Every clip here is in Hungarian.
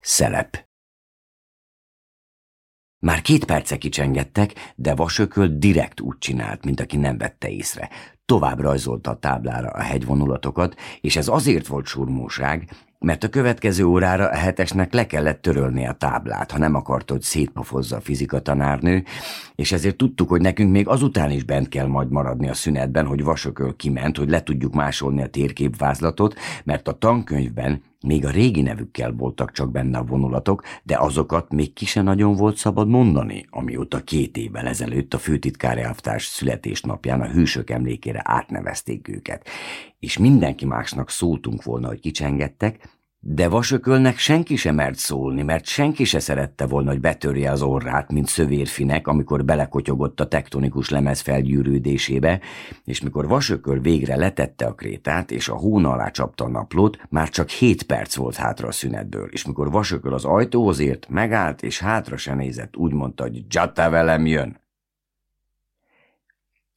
Szelep Már két perce kicsengettek, de vasököl direkt úgy csinált, mint aki nem vette észre. Tovább rajzolta a táblára a hegyvonulatokat, és ez azért volt surmóság, mert a következő órára a hetesnek le kellett törölni a táblát, ha nem akart, hogy szétpofozza a fizika tanárnő, és ezért tudtuk, hogy nekünk még azután is bent kell majd maradni a szünetben, hogy vasököl kiment, hogy le tudjuk másolni a térképvázlatot, mert a tankönyvben még a régi nevükkel voltak csak benne a vonulatok, de azokat még ki se nagyon volt szabad mondani, amióta két évvel ezelőtt a főtitkár elvtárs születésnapján a hősök emlékére átnevezték őket. És mindenki másnak szóltunk volna, hogy kicsengettek, de vasökölnek senki sem mert szólni, mert senki se szerette volna, hogy betörje az orrát, mint szövérfinek, amikor belekotyogott a tektonikus lemez felgyűrődésébe, és mikor vasököl végre letette a krétát, és a hóna alá csapta a naplót, már csak hét perc volt hátra a szünetből, és mikor vasököl az ajtóhoz ért, megállt, és hátra se nézett, úgy mondta, hogy Jata velem jön.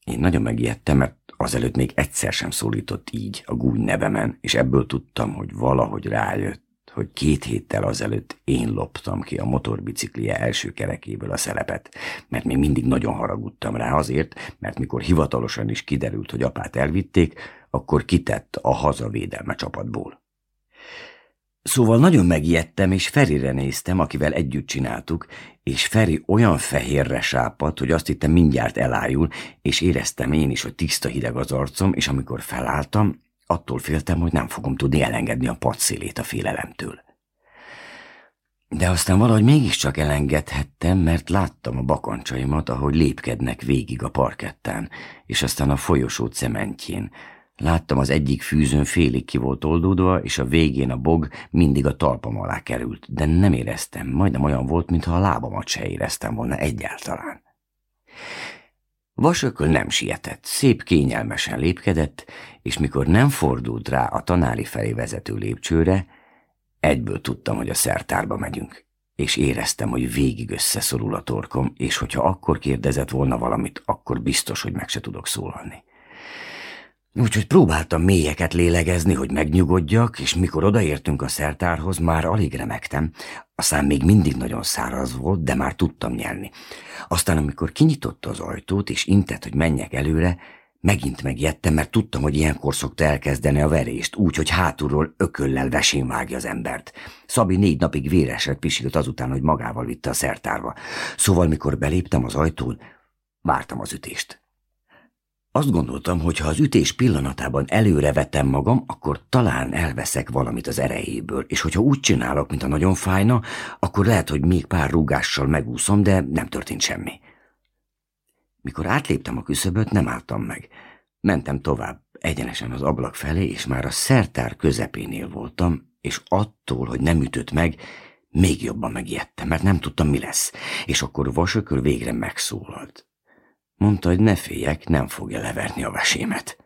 Én nagyon megijedtem, mert Azelőtt még egyszer sem szólított így a gúny nevemen, és ebből tudtam, hogy valahogy rájött, hogy két héttel azelőtt én loptam ki a motorbiciklie első kerekéből a szelepet, mert még mindig nagyon haragudtam rá azért, mert mikor hivatalosan is kiderült, hogy apát elvitték, akkor kitett a hazavédelme csapatból. Szóval nagyon megijedtem, és Ferire néztem, akivel együtt csináltuk, és Feri olyan fehérre sápadt, hogy azt hittem mindjárt elájul, és éreztem én is, hogy tiszta hideg az arcom, és amikor felálltam, attól féltem, hogy nem fogom tudni elengedni a padszélét a félelemtől. De aztán valahogy mégiscsak elengedhettem, mert láttam a bakancsaimat, ahogy lépkednek végig a parkettán, és aztán a folyosó cementjén, Láttam az egyik fűzőn félig ki volt oldódva, és a végén a bog mindig a talpam alá került, de nem éreztem, majdnem olyan volt, mintha a lábamat se éreztem volna egyáltalán. Vasököl nem sietett, szép kényelmesen lépkedett, és mikor nem fordult rá a tanári felé vezető lépcsőre, egyből tudtam, hogy a szertárba megyünk, és éreztem, hogy végig összeszorul a torkom, és hogyha akkor kérdezett volna valamit, akkor biztos, hogy meg se tudok szólalni. Úgyhogy próbáltam mélyeket lélegezni, hogy megnyugodjak, és mikor odaértünk a szertárhoz, már alig remektem. A szám még mindig nagyon száraz volt, de már tudtam nyelni. Aztán, amikor kinyitotta az ajtót, és intett, hogy menjek előre, megint megjettem, mert tudtam, hogy ilyenkor szokta elkezdeni a verést, úgy, hogy hátulról ököllel vesén vágja az embert. Szabi négy napig véreset pisilt azután, hogy magával vitte a szertárba. Szóval, mikor beléptem az ajtón, vártam az ütést. Azt gondoltam, hogy ha az ütés pillanatában előre vetem magam, akkor talán elveszek valamit az erejéből, és hogyha úgy csinálok, mint a nagyon fájna, akkor lehet, hogy még pár rúgással megúszom, de nem történt semmi. Mikor átléptem a küszöböt, nem álltam meg. Mentem tovább, egyenesen az ablak felé, és már a szertár közepénél voltam, és attól, hogy nem ütött meg, még jobban megijedtem, mert nem tudtam, mi lesz. És akkor vasökör végre megszólalt. Mondta, hogy ne féljek, nem fogja leverni a vesémet.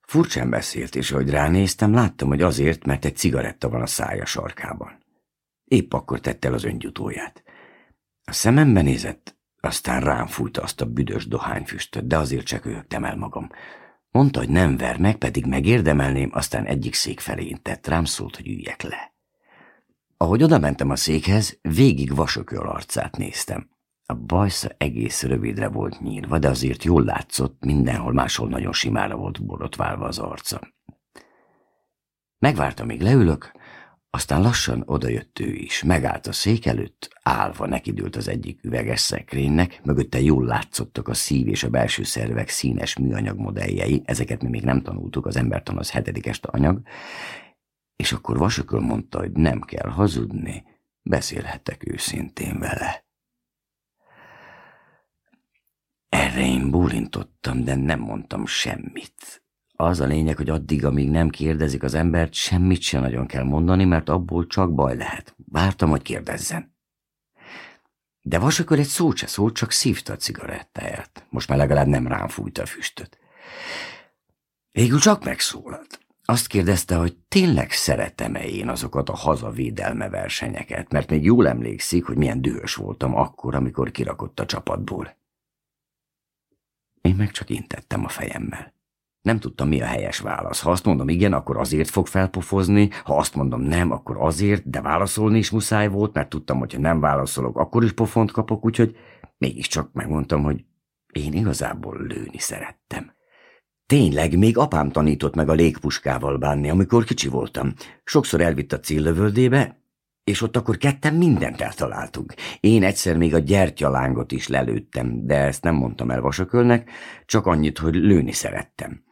Furcsán beszélt, és ahogy ránéztem, láttam, hogy azért, mert egy cigaretta van a szája sarkában. Épp akkor tette el az öngyutóját. A szemembe nézett, aztán rám fújta azt a büdös dohányfüstöt, de azért csak el magam. Mondta, hogy nem ver meg, pedig megérdemelném, aztán egyik szék felé intett, rám szólt, hogy üljek le. Ahogy oda mentem a székhez, végig vasököl arcát néztem. A bajsza egész rövidre volt nyírva, de azért jól látszott, mindenhol máshol nagyon simára volt borotválva az arca. Megvárta, míg leülök, aztán lassan odajött ő is, megállt a szék előtt, állva nekidült az egyik üveges szekrénynek, mögötte jól látszottak a szív és a belső szervek színes műanyag modelljei, ezeket mi még nem tanultuk, az embertan az hetedikeste anyag, és akkor vasököl mondta, hogy nem kell hazudni, beszélhettek őszintén vele. Erre én bólintottam, de nem mondtam semmit. Az a lényeg, hogy addig, amíg nem kérdezik az embert, semmit sem nagyon kell mondani, mert abból csak baj lehet. Vártam, hogy kérdezzen. De vasakor egy szót se szólt, csak szívta a cigarettáját. Most már legalább nem rám fújta a füstöt. Végül csak megszólalt. Azt kérdezte, hogy tényleg szeretem-e én azokat a hazavédelme versenyeket, mert még jól emlékszik, hogy milyen dühös voltam akkor, amikor kirakott a csapatból. Én meg csak intettem a fejemmel. Nem tudtam, mi a helyes válasz. Ha azt mondom igen, akkor azért fog felpofozni, ha azt mondom nem, akkor azért, de válaszolni is muszáj volt, mert tudtam, hogy ha nem válaszolok, akkor is pofont kapok, úgyhogy mégiscsak megmondtam, hogy én igazából lőni szerettem. Tényleg, még apám tanított meg a légpuskával bánni, amikor kicsi voltam. Sokszor elvitt a céllövöldébe, és ott akkor ketten mindent eltaláltunk. Én egyszer még a gyertyalángot is lelőttem, de ezt nem mondtam el Vasakölnek, csak annyit, hogy lőni szerettem.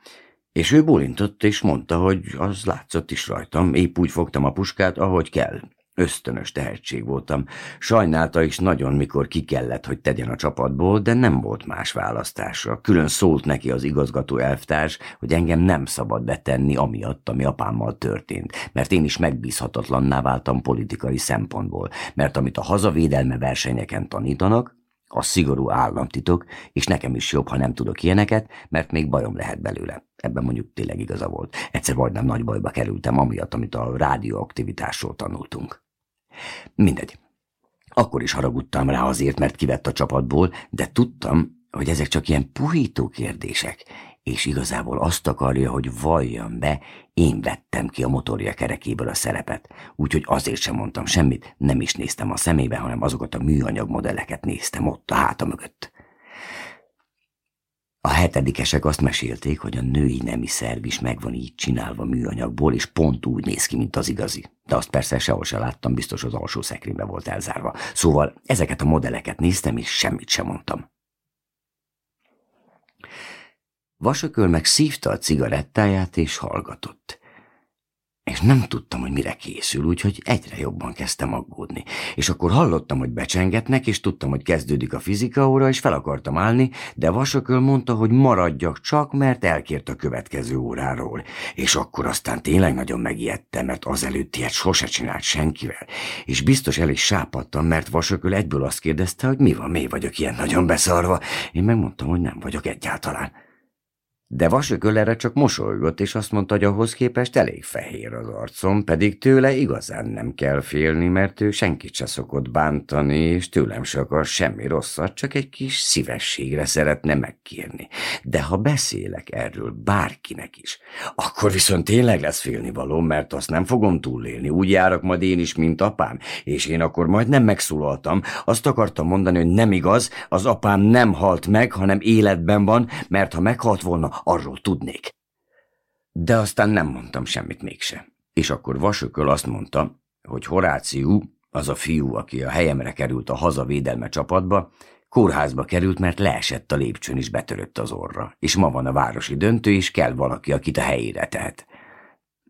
És ő bólintott, és mondta, hogy az látszott is rajtam, épp úgy fogtam a puskát, ahogy kell. Ösztönös tehetség voltam. Sajnálta is nagyon, mikor ki kellett, hogy tegyen a csapatból, de nem volt más választása. Külön szólt neki az igazgató elvtárs, hogy engem nem szabad betenni amiatt, ami apámmal történt, mert én is megbízhatatlanná váltam politikai szempontból, mert amit a hazavédelme versenyeken tanítanak, az szigorú államtitok, és nekem is jobb, ha nem tudok ilyeneket, mert még bajom lehet belőle. Ebben mondjuk tényleg igaza volt. Egyszer majdnem nagy bajba kerültem, amiatt, amit a rádióaktivitásról tanultunk. Mindegy. Akkor is haragudtam rá azért, mert kivett a csapatból, de tudtam, hogy ezek csak ilyen puhító kérdések, és igazából azt akarja, hogy valljam be, én vettem ki a motorja kerekéből a szerepet, úgyhogy azért sem mondtam semmit, nem is néztem a szemébe, hanem azokat a műanyag modelleket néztem ott a háta mögött. A hetedikesek azt mesélték, hogy a női nemi szerv is megvan így csinálva műanyagból, és pont úgy néz ki, mint az igazi. De azt persze sehol se láttam, biztos az alsó szekrénybe volt elzárva. Szóval ezeket a modelleket néztem, és semmit sem mondtam. Vasököl meg szívta a cigarettáját, és hallgatott és nem tudtam, hogy mire készül, úgyhogy egyre jobban kezdtem aggódni. És akkor hallottam, hogy becsengetnek, és tudtam, hogy kezdődik a fizika óra, és fel akartam állni, de Vasököl mondta, hogy maradjak csak, mert elkért a következő óráról. És akkor aztán tényleg nagyon megijedtem, mert azelőtt ilyet sose csinált senkivel. És biztos el is sápadtam, mert Vasököl egyből azt kérdezte, hogy mi van, mi vagyok ilyen nagyon beszarva. Én megmondtam, hogy nem vagyok egyáltalán. De Vasököl csak mosolygott, és azt mondta, hogy ahhoz képest elég fehér az arcom, pedig tőle igazán nem kell félni, mert ő senkit se szokott bántani, és tőlem se akar semmi rosszat, csak egy kis szívességre szeretne megkérni. De ha beszélek erről bárkinek is, akkor viszont tényleg lesz félnivaló, mert azt nem fogom túlélni. Úgy járok majd én is, mint apám, és én akkor majd nem megszólaltam. Azt akartam mondani, hogy nem igaz, az apám nem halt meg, hanem életben van, mert ha meghalt volna, arról tudnék. De aztán nem mondtam semmit mégse. És akkor Vasököl azt mondta, hogy Horáciú, az a fiú, aki a helyemre került a hazavédelme csapatba, kórházba került, mert leesett a lépcsőn és betörött az orra, és ma van a városi döntő, és kell valaki, akit a helyére tehet.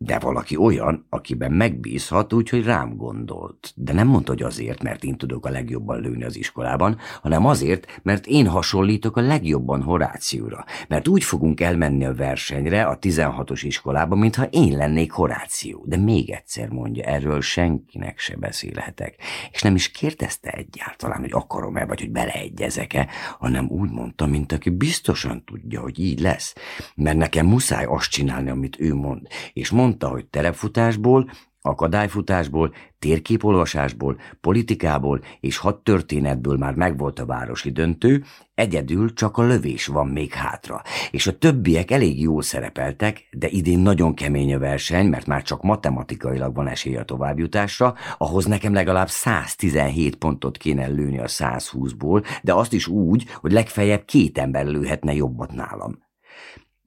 De valaki olyan, akiben megbízhat, úgyhogy rám gondolt. De nem mondta, hogy azért, mert én tudok a legjobban lőni az iskolában, hanem azért, mert én hasonlítok a legjobban Horációra. Mert úgy fogunk elmenni a versenyre a 16-os iskolába, mintha én lennék Horáció. De még egyszer mondja, erről senkinek se beszélhetek. És nem is kérdezte egyáltalán, hogy akarom-e, vagy hogy beleegyezek-e, hanem úgy mondta, mint aki biztosan tudja, hogy így lesz. Mert nekem muszáj azt csinálni, amit ő mond. És mond mondta, hogy terepfutásból, akadályfutásból, térképolvasásból, politikából és hadtörténetből már megvolt a városi döntő, egyedül csak a lövés van még hátra, és a többiek elég jól szerepeltek, de idén nagyon kemény a verseny, mert már csak matematikailag van esély a továbbjutásra, ahhoz nekem legalább 117 pontot kéne lőni a 120-ból, de azt is úgy, hogy legfeljebb két ember lőhetne jobbat nálam.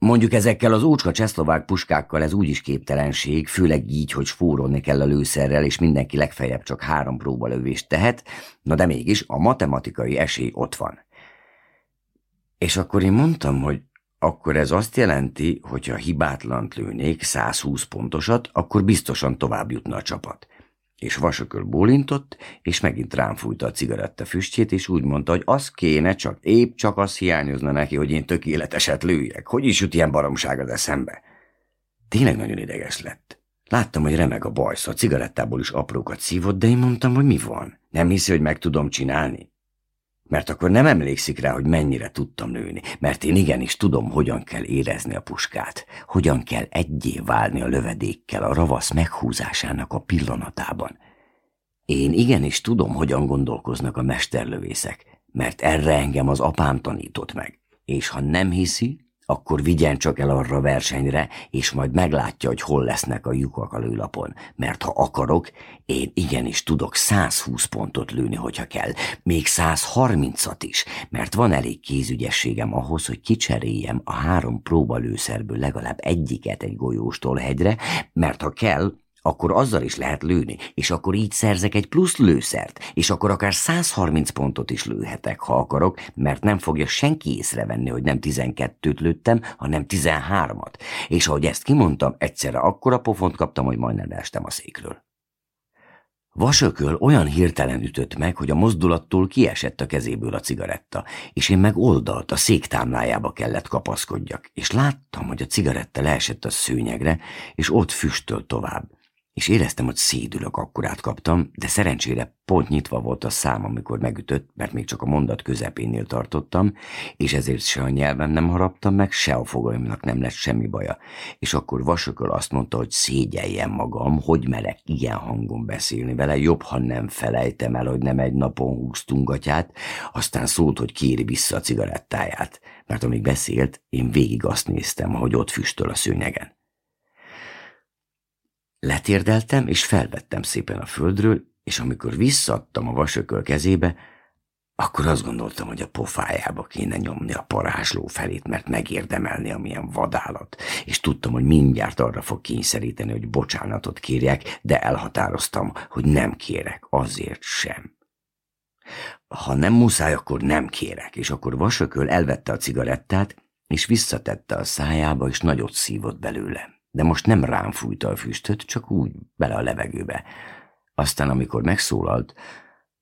Mondjuk ezekkel az ócska csehszlovák puskákkal ez úgyis képtelenség, főleg így, hogy spórolni kell a lőszerrel, és mindenki legfeljebb csak három próbalövést tehet, na de mégis a matematikai esély ott van. És akkor én mondtam, hogy akkor ez azt jelenti, hogy ha hibátlant lőnék 120 pontosat, akkor biztosan tovább jutna a csapat és vasököl bólintott, és megint rám fújta a cigaretta füstjét, és úgy mondta, hogy az kéne, csak épp csak az hiányozna neki, hogy én tökéleteset lőjek. Hogy is jut ilyen baromság az eszembe? Tényleg nagyon ideges lett. Láttam, hogy remeg a bajsz, a cigarettából is aprókat szívott, de én mondtam, hogy mi van. Nem hiszi, hogy meg tudom csinálni? Mert akkor nem emlékszik rá, hogy mennyire tudtam nőni, mert én igenis tudom, hogyan kell érezni a puskát, hogyan kell egyé válni a lövedékkel a ravasz meghúzásának a pillanatában. Én igenis tudom, hogyan gondolkoznak a mesterlövészek, mert erre engem az apám tanított meg. És ha nem hiszi, akkor vigyen csak el arra versenyre, és majd meglátja, hogy hol lesznek a lyukak a lőlapon. Mert ha akarok, én igenis tudok 120 pontot lőni, hogyha kell. Még 130-at is, mert van elég kézügyességem ahhoz, hogy kicseréljem a három próbalőszerből legalább egyiket egy golyóstól hegyre, mert ha kell, akkor azzal is lehet lőni, és akkor így szerzek egy plusz lőszert, és akkor akár 130 pontot is lőhetek, ha akarok, mert nem fogja senki észrevenni, hogy nem 12-t lőttem, hanem 13-at. És ahogy ezt kimondtam, egyszerre akkora pofont kaptam, hogy majdnem leestem a székről. Vasököl olyan hirtelen ütött meg, hogy a mozdulattól kiesett a kezéből a cigaretta, és én meg oldalt a széktámlájába kellett kapaszkodjak, és láttam, hogy a cigaretta leesett a szőnyegre, és ott füstöl tovább és éreztem, hogy szédülök, akkor kaptam, de szerencsére pont nyitva volt a szám, amikor megütött, mert még csak a mondat közepénél tartottam, és ezért se a nyelvem nem haraptam meg, se a fogaimnak nem lett semmi baja. És akkor vasököl azt mondta, hogy szégyeljem magam, hogy merek ilyen hangon beszélni vele, jobb, ha nem felejtem el, hogy nem egy napon húztunk atyát, aztán szólt, hogy kéri vissza a cigarettáját, mert amíg beszélt, én végig azt néztem, hogy ott füstöl a szőnyegen. Letérdeltem, és felvettem szépen a földről, és amikor visszaadtam a vasököl kezébe, akkor azt gondoltam, hogy a pofájába kéne nyomni a parázsló felét, mert megérdemelni, amilyen vadállat, és tudtam, hogy mindjárt arra fog kényszeríteni, hogy bocsánatot kérjek, de elhatároztam, hogy nem kérek, azért sem. Ha nem muszáj, akkor nem kérek, és akkor vasököl elvette a cigarettát, és visszatette a szájába, és nagyot szívott belőle de most nem rám fújta a füstöt, csak úgy bele a levegőbe. Aztán, amikor megszólalt,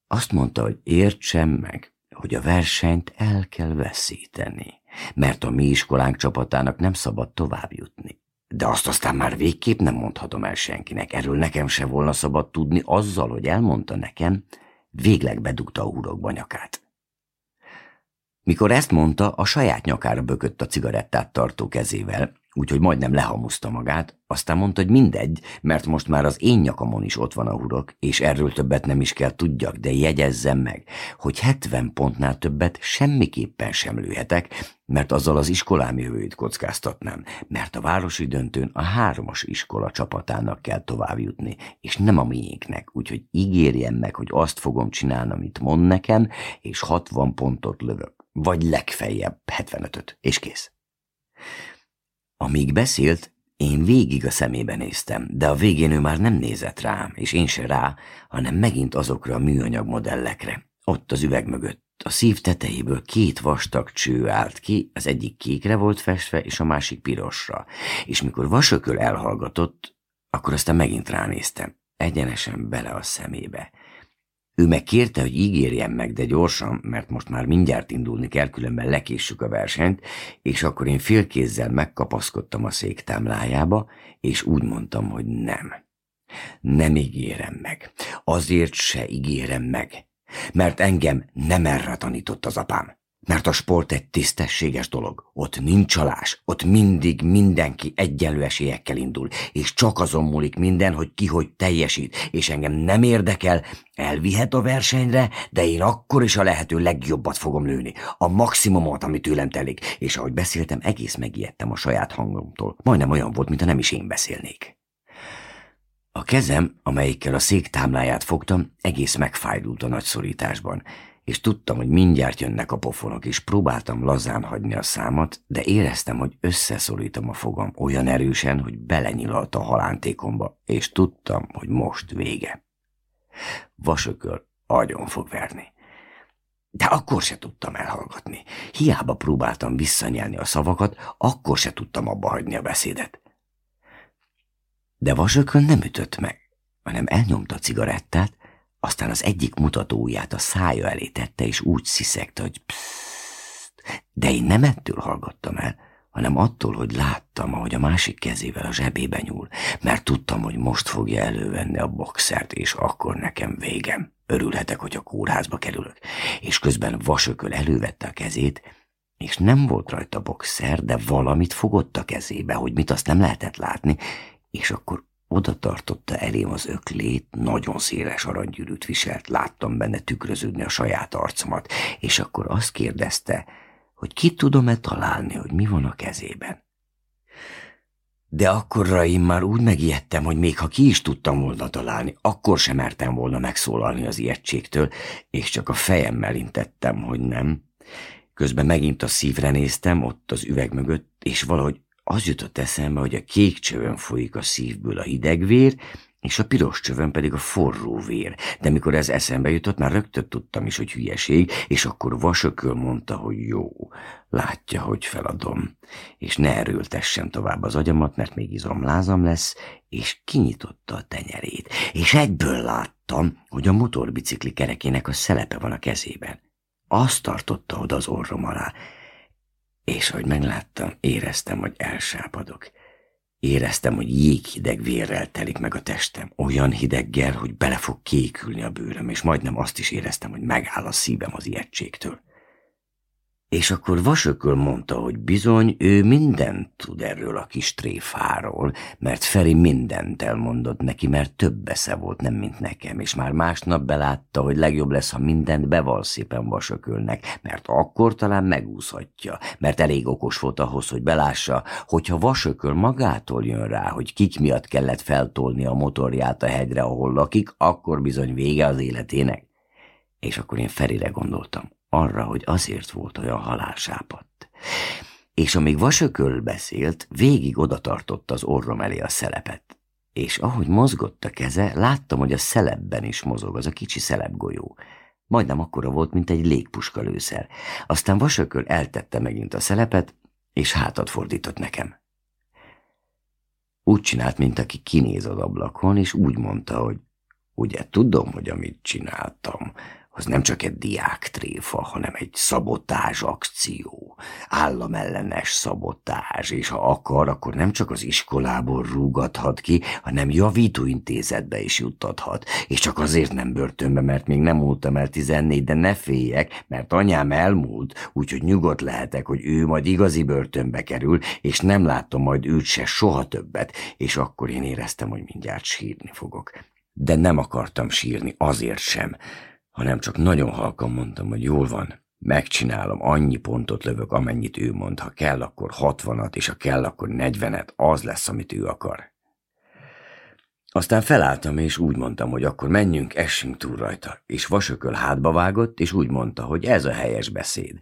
azt mondta, hogy értsem meg, hogy a versenyt el kell veszíteni, mert a mi iskolánk csapatának nem szabad tovább jutni. De azt aztán már végképp nem mondhatom el senkinek, erről nekem se volna szabad tudni, azzal, hogy elmondta nekem, végleg bedugta a hurokba nyakát. Mikor ezt mondta, a saját nyakára bökött a cigarettát tartó kezével, úgyhogy majdnem lehamuszta magát, aztán mondta, hogy mindegy, mert most már az én nyakamon is ott van a hurok, és erről többet nem is kell tudjak, de jegyezzem meg, hogy 70 pontnál többet semmiképpen sem lőhetek, mert azzal az iskolám jövőjét kockáztatnám, mert a városi döntőn a hármas iskola csapatának kell tovább jutni, és nem a miénknek, úgyhogy ígérjem meg, hogy azt fogom csinálni, amit mond nekem, és 60 pontot lövök, vagy legfeljebb 75-öt, és kész. Amíg beszélt, én végig a szemébe néztem, de a végén ő már nem nézett rám, és én se rá, hanem megint azokra a műanyag modellekre. Ott az üveg mögött. A szív tetejéből két vastag cső állt ki, az egyik kékre volt festve, és a másik pirosra. És mikor vasököl elhallgatott, akkor aztán megint ránéztem, egyenesen bele a szemébe. Ő meg kérte, hogy ígérjem meg, de gyorsan, mert most már mindjárt indulni kell, különben lekéssük a versenyt, és akkor én félkézzel megkapaszkodtam a szék támlájába, és úgy mondtam, hogy nem. Nem ígérem meg. Azért se ígérem meg, mert engem nem erre tanított az apám. Mert a sport egy tisztességes dolog. Ott nincs csalás, ott mindig mindenki egyenlő esélyekkel indul, és csak azon múlik minden, hogy ki hogy teljesít, és engem nem érdekel, elvihet a versenyre, de én akkor is a lehető legjobbat fogom lőni, a maximumot, ami tőlem telik, és ahogy beszéltem, egész megijedtem a saját hangomtól. Majdnem olyan volt, mintha nem is én beszélnék. A kezem, amelyikkel a szék támláját fogtam, egész megfájdult a nagy szorításban, és tudtam, hogy mindjárt jönnek a pofonok, és próbáltam lazán hagyni a számat, de éreztem, hogy összeszorítom a fogam olyan erősen, hogy belenyilalt a halántékomba, és tudtam, hogy most vége. Vasököl agyon fog verni. De akkor se tudtam elhallgatni. Hiába próbáltam visszanyelni a szavakat, akkor se tudtam abba hagyni a beszédet. De vasököl nem ütött meg, hanem elnyomta a cigarettát, aztán az egyik mutatóját a szája elé tette, és úgy sziszegte, hogy psszt. De én nem ettől hallgattam el, hanem attól, hogy láttam, ahogy a másik kezével a zsebébe nyúl, mert tudtam, hogy most fogja elővenni a boxert, és akkor nekem végem. Örülhetek, hogy a kórházba kerülök. És közben vasököl elővette a kezét, és nem volt rajta boxer, de valamit fogott a kezébe, hogy mit azt nem lehetett látni, és akkor oda tartotta elém az öklét, nagyon széles aranygyűrűt viselt, láttam benne tükröződni a saját arcomat, és akkor azt kérdezte, hogy ki tudom-e találni, hogy mi van a kezében. De akkorra én már úgy megijedtem, hogy még ha ki is tudtam volna találni, akkor sem mertem volna megszólalni az ijegységtől, és csak a fejemmel intettem, hogy nem. Közben megint a szívre néztem, ott az üveg mögött, és valahogy az jutott eszembe, hogy a kék csövön folyik a szívből a hidegvér, és a piros csövön pedig a forró vér. De mikor ez eszembe jutott, már rögtön tudtam is, hogy hülyeség, és akkor vasököl mondta, hogy jó, látja, hogy feladom, és ne erőltessen tovább az agyamat, mert még izomlázam lesz, és kinyitotta a tenyerét, és egyből láttam, hogy a motorbicikli kerekének a szelepe van a kezében. Azt tartotta oda az orrom alá, és hogy megláttam, éreztem, hogy elsápadok. Éreztem, hogy jéghideg vérrel telik meg a testem, olyan hideggel, hogy bele fog kékülni a bőröm, és majdnem azt is éreztem, hogy megáll a szívem az ijegységtől. És akkor Vasököl mondta, hogy bizony ő mindent tud erről a kis tréfáról, mert Feri mindent elmondott neki, mert több esze volt, nem mint nekem, és már másnap belátta, hogy legjobb lesz, ha mindent beval szépen Vasökölnek, mert akkor talán megúszhatja, mert elég okos volt ahhoz, hogy belássa, hogyha Vasököl magától jön rá, hogy kik miatt kellett feltolni a motorját a hegyre, ahol lakik, akkor bizony vége az életének. És akkor én Ferire gondoltam arra, hogy azért volt olyan halálsápadt. És amíg vasököl beszélt, végig odatartotta az orrom elé a szelepet. És ahogy mozgott a keze, láttam, hogy a szelepben is mozog, az a kicsi szelepgolyó. Majdnem akkora volt, mint egy légpuska lőszer. Aztán vasököl eltette megint a szelepet, és hátat fordított nekem. Úgy csinált, mint aki kinéz az ablakon, és úgy mondta, hogy ugye tudom, hogy amit csináltam, az nem csak egy diáktréfa, hanem egy szabotás akció, államellenes szabotás, és ha akar, akkor nem csak az iskolából rúgathat ki, hanem javítóintézetbe is juttathat, és csak azért nem börtönbe, mert még nem múltam el tizennégy, de ne féljek, mert anyám elmúlt, úgyhogy nyugodt lehetek, hogy ő majd igazi börtönbe kerül, és nem látom majd őt se soha többet, és akkor én éreztem, hogy mindjárt sírni fogok. De nem akartam sírni, azért sem, hanem csak nagyon halkan mondtam, hogy jól van, megcsinálom, annyi pontot lövök, amennyit ő mond, ha kell, akkor hatvanat, és ha kell, akkor negyvenet, az lesz, amit ő akar. Aztán felálltam, és úgy mondtam, hogy akkor menjünk, essünk túl rajta. És vasököl hátba vágott, és úgy mondta, hogy ez a helyes beszéd.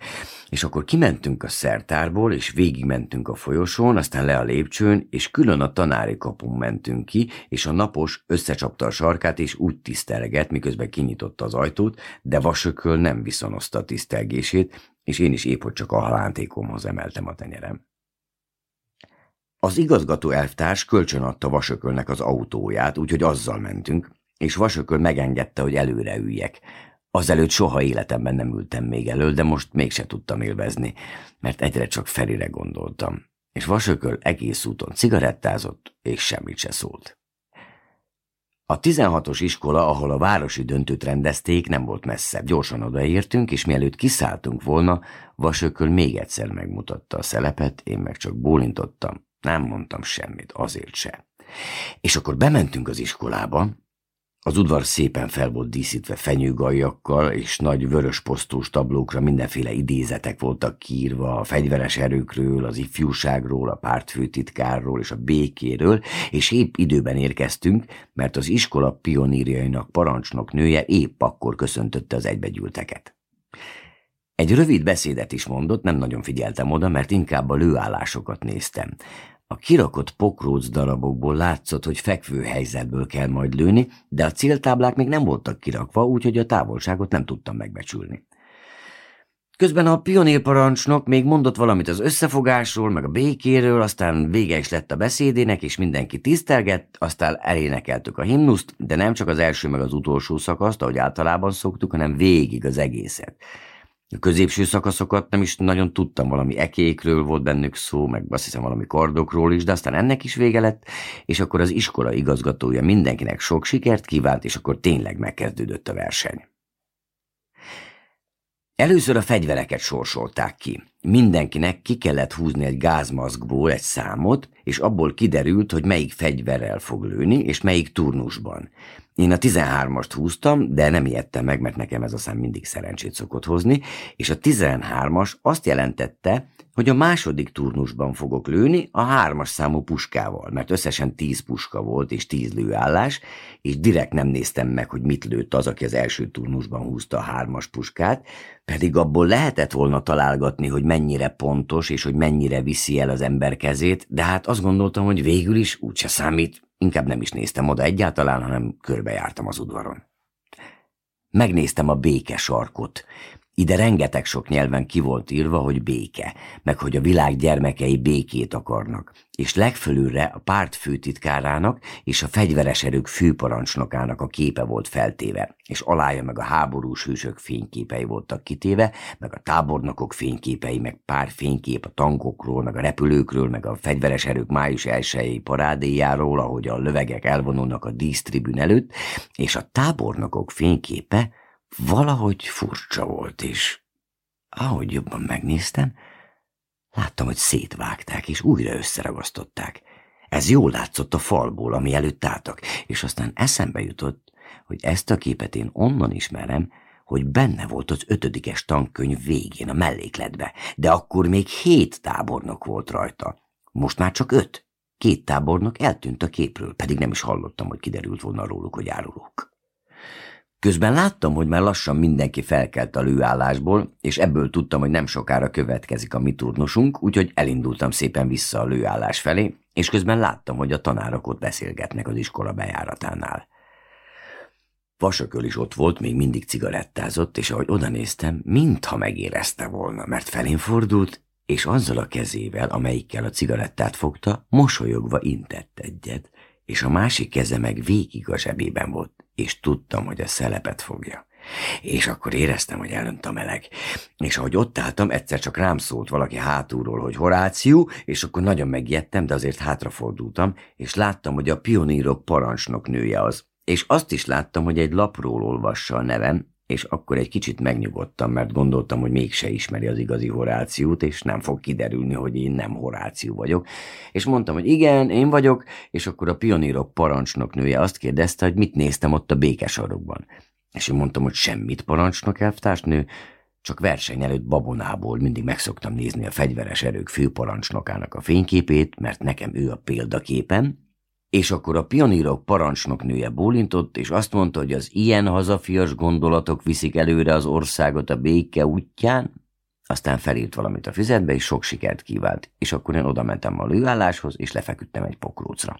És akkor kimentünk a szertárból, és végigmentünk a folyosón, aztán le a lépcsőn, és külön a tanári kapun mentünk ki, és a napos összecsapta a sarkát, és úgy tisztelget, miközben kinyitotta az ajtót, de vasököl nem viszonozta a tisztelgését, és én is épp, hogy csak a halántékomhoz emeltem a tenyerem. Az igazgató elvtárs kölcsönadta Vasökölnek az autóját, úgyhogy azzal mentünk, és Vasököl megengedte, hogy előre üljek. Azelőtt soha életemben nem ültem még elő, de most mégse tudtam élvezni, mert egyre csak Ferire gondoltam. És Vasököl egész úton cigarettázott, és semmit se szólt. A 16-os iskola, ahol a városi döntőt rendezték, nem volt messze. Gyorsan odaértünk, és mielőtt kiszálltunk volna, Vasököl még egyszer megmutatta a szelepet, én meg csak bólintottam, nem mondtam semmit, azért se. És akkor bementünk az iskolába, az udvar szépen fel volt díszítve fenyőgajakkal, és nagy vörös posztós tablókra mindenféle idézetek voltak kiírva a fegyveres erőkről, az ifjúságról, a pártfőtitkárról és a békéről, és épp időben érkeztünk, mert az iskola pionírjainak parancsnok nője épp akkor köszöntötte az egybegyűlteket. Egy rövid beszédet is mondott, nem nagyon figyeltem oda, mert inkább a lőállásokat néztem. A kirakott pokróc darabokból látszott, hogy fekvő helyzetből kell majd lőni, de a céltáblák még nem voltak kirakva, úgyhogy a távolságot nem tudtam megbecsülni. Közben a pionérparancsnok még mondott valamit az összefogásról, meg a békéről, aztán vége is lett a beszédének, és mindenki tisztelgett, aztán elénekeltük a himnuszt, de nem csak az első meg az utolsó szakaszt, ahogy általában szoktuk, hanem végig az egészet. A középső szakaszokat nem is nagyon tudtam, valami ekékről volt bennük szó, meg azt hiszem valami kardokról is, de aztán ennek is vége lett, és akkor az iskola igazgatója mindenkinek sok sikert kívánt, és akkor tényleg megkezdődött a verseny. Először a fegyvereket sorsolták ki. mindenkinek ki kellett húzni egy gázmaszkból egy számot, és abból kiderült, hogy melyik fegyverrel fog lőni, és melyik turnusban. Én a 13-ast húztam, de nem ijedtem meg, mert nekem ez a szám mindig szerencsét szokott hozni, és a 13-as azt jelentette, hogy a második turnusban fogok lőni a hármas számú puskával, mert összesen 10 puska volt és 10 lőállás, és direkt nem néztem meg, hogy mit lőtt az, aki az első turnusban húzta a hármas puskát, pedig abból lehetett volna találgatni, hogy mennyire pontos és hogy mennyire viszi el az ember kezét, de hát azt gondoltam, hogy végül is úgyse számít, Inkább nem is néztem oda egyáltalán, hanem körbejártam az udvaron. Megnéztem a béke sarkot. Ide rengeteg sok nyelven ki volt írva, hogy béke, meg hogy a világ gyermekei békét akarnak, és legfölülre a párt főtitkárának és a fegyveres erők főparancsnokának a képe volt feltéve, és alája meg a háborús hősök fényképei voltak kitéve, meg a tábornokok fényképei, meg pár fénykép a tankokról, meg a repülőkről, meg a fegyveres erők május elsői parádéjáról, ahogy a lövegek elvonulnak a dísztribün előtt, és a tábornokok fényképe Valahogy furcsa volt, és ahogy jobban megnéztem, láttam, hogy szétvágták, és újra összeragasztották. Ez jól látszott a falból, ami előtt álltak, és aztán eszembe jutott, hogy ezt a képet én onnan ismerem, hogy benne volt az ötödikes tankönyv végén a mellékletbe, de akkor még hét tábornok volt rajta. Most már csak öt. Két tábornok eltűnt a képről, pedig nem is hallottam, hogy kiderült volna róluk, hogy árulók. Közben láttam, hogy már lassan mindenki felkelt a lőállásból, és ebből tudtam, hogy nem sokára következik a mi turnusunk, úgyhogy elindultam szépen vissza a lőállás felé, és közben láttam, hogy a tanárok ott beszélgetnek az iskola bejáratánál. Vasököl is ott volt, még mindig cigarettázott, és ahogy oda néztem, mintha megérezte volna, mert felén fordult, és azzal a kezével, amelyikkel a cigarettát fogta, mosolyogva intett egyet, és a másik keze meg végig a zsebében volt, és tudtam, hogy a szelepet fogja. És akkor éreztem, hogy elönt a meleg. És ahogy ott álltam, egyszer csak rám szólt valaki hátulról, hogy Horáció, és akkor nagyon megijedtem, de azért hátrafordultam, és láttam, hogy a pionírok parancsnok nője az. És azt is láttam, hogy egy lapról olvassa a nevem, és akkor egy kicsit megnyugodtam, mert gondoltam, hogy mégse ismeri az igazi Horációt, és nem fog kiderülni, hogy én nem Horáció vagyok. És mondtam, hogy igen, én vagyok, és akkor a pionírok parancsnok nője azt kérdezte, hogy mit néztem ott a békesarokban. És én mondtam, hogy semmit parancsnok elvtársnő, csak verseny előtt babonából mindig megszoktam nézni a fegyveres erők főparancsnokának a fényképét, mert nekem ő a példaképen, és akkor a pionírok parancsnoknője bólintott, és azt mondta, hogy az ilyen hazafias gondolatok viszik előre az országot a béke útján, aztán felírt valamit a füzetbe, és sok sikert kívánt, és akkor én oda mentem a lőálláshoz, és lefeküdtem egy pokrócra.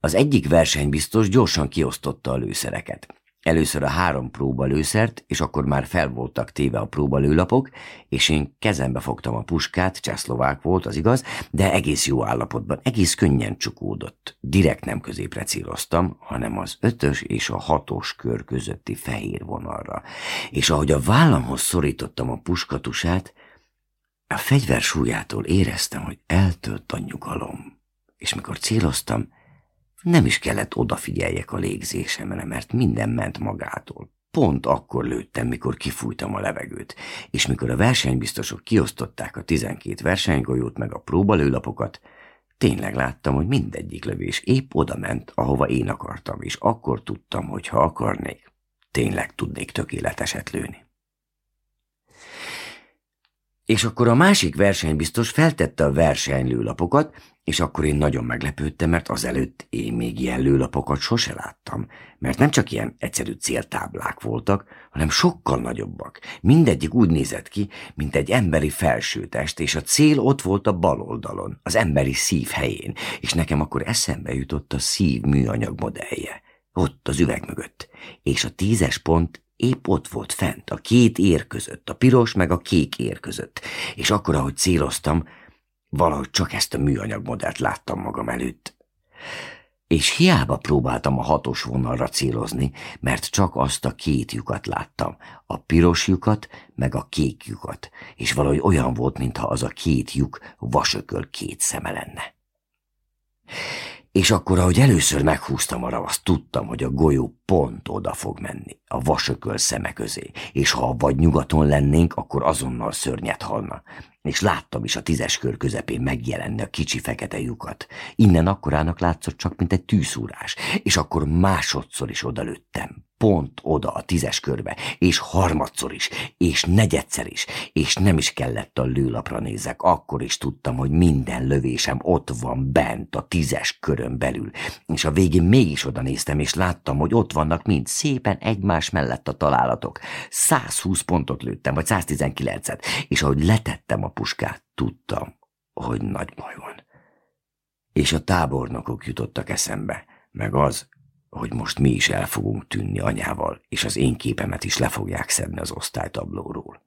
Az egyik versenybiztos gyorsan kiosztotta a lőszereket. Először a három próbalőszert, és akkor már fel voltak téve a próbalőlapok, és én kezembe fogtam a puskát, csehszlovák volt, az igaz, de egész jó állapotban, egész könnyen csukódott. Direkt nem középre céloztam, hanem az ötös és a hatos kör közötti fehér vonalra. És ahogy a vállamhoz szorítottam a puskatusát, a fegyver súlyától éreztem, hogy eltölt a nyugalom. És mikor céloztam, nem is kellett odafigyeljek a légzésemre, mert minden ment magától. Pont akkor lőttem, mikor kifújtam a levegőt, és mikor a versenybiztosok kiosztották a tizenkét versenygolyót meg a próbalőlapokat, tényleg láttam, hogy mindegyik lövés épp oda ment, ahova én akartam, és akkor tudtam, hogy ha akarnék, tényleg tudnék tökéleteset lőni. És akkor a másik versenybiztos feltette a versenylőlapokat, és akkor én nagyon meglepődtem, mert azelőtt én még ilyen lőlapokat sose láttam, mert nem csak ilyen egyszerű céltáblák voltak, hanem sokkal nagyobbak. Mindegyik úgy nézett ki, mint egy emberi felsőtest, és a cél ott volt a bal oldalon, az emberi szív helyén, és nekem akkor eszembe jutott a szív műanyag modellje. Ott az üveg mögött, és a tízes pont épp ott volt fent, a két ér között, a piros meg a kék ér között, és akkor, ahogy céloztam, valahogy csak ezt a műanyag modellt láttam magam előtt. És hiába próbáltam a hatos vonalra célozni, mert csak azt a két lyukat láttam, a piros lyukat, meg a kék lyukat, és valahogy olyan volt, mintha az a két lyuk vasököl két szeme lenne. És akkor, ahogy először meghúztam a ravaszt, tudtam, hogy a golyó pont oda fog menni, a vasököl szeme közé, és ha vagy nyugaton lennénk, akkor azonnal szörnyet halna. És láttam is a tízes kör közepén megjelenni a kicsi fekete lyukat. Innen akkorának látszott csak, mint egy tűszúrás, és akkor másodszor is odalőttem pont oda a tízes körbe, és harmadszor is, és negyedszer is, és nem is kellett a lőlapra nézek, akkor is tudtam, hogy minden lövésem ott van bent a tízes körön belül, és a végén mégis oda néztem, és láttam, hogy ott vannak mind szépen egymás mellett a találatok. 120 pontot lőttem, vagy 119-et, és ahogy letettem a puskát, tudtam, hogy nagy baj van. És a tábornokok jutottak eszembe, meg az, hogy most mi is el fogunk tűnni anyával, és az én képemet is le fogják szedni az osztálytablóról.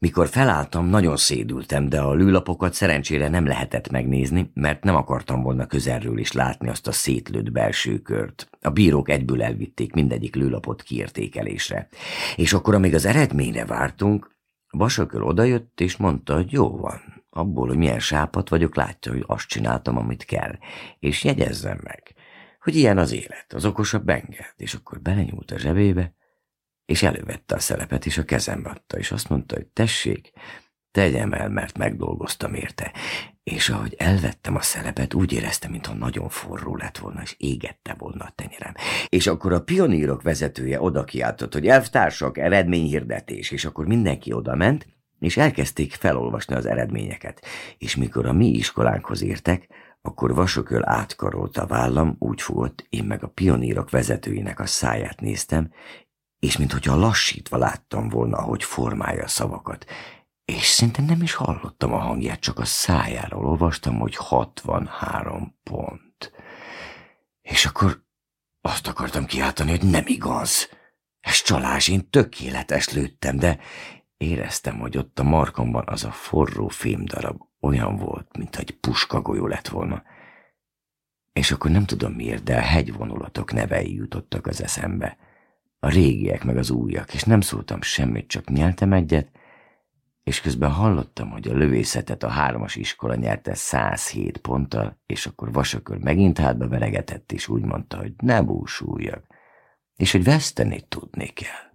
Mikor felálltam, nagyon szédültem, de a lőlapokat szerencsére nem lehetett megnézni, mert nem akartam volna közelről is látni azt a szétlőtt belső kört. A bírók egyből elvitték mindegyik lőlapot kiértékelésre. És akkor, amíg az eredményre vártunk, Vasököl odajött, és mondta, hogy jó van. Abból, hogy milyen sápat vagyok, látja, hogy azt csináltam, amit kell. És jegyezzem meg hogy ilyen az élet, az okosabb enged, és akkor belenyúlt a zsebébe, és elővette a szelepet, és a kezembe adta, és azt mondta, hogy tessék, tegyem el, mert megdolgoztam érte. És ahogy elvettem a szelepet, úgy éreztem, mintha nagyon forró lett volna, és égette volna a tenyerem. És akkor a pionírok vezetője oda kiáltott, hogy elvtársak, eredményhirdetés, és akkor mindenki oda ment, és elkezdték felolvasni az eredményeket. És mikor a mi iskolánkhoz értek, akkor vasököl átkarolt a vállam, úgy fogott, én meg a pionírok vezetőinek a száját néztem, és minthogyha lassítva láttam volna, ahogy formálja a szavakat, és szinte nem is hallottam a hangját, csak a szájáról olvastam, hogy 63 pont. És akkor azt akartam kiáltani, hogy nem igaz. Ez csalás, én tökéletes lőttem, de éreztem, hogy ott a markomban az a forró fémdarab olyan volt, mint egy puskagolyó lett volna. És akkor nem tudom miért, de a hegyvonulatok nevei jutottak az eszembe. A régiek meg az újak, és nem szóltam semmit, csak nyeltem egyet, és közben hallottam, hogy a lövészetet a hármas iskola nyerte 107 ponttal, és akkor vasakör megint hátba veregetett, és úgy mondta, hogy ne búsuljak, és hogy veszteni tudni kell.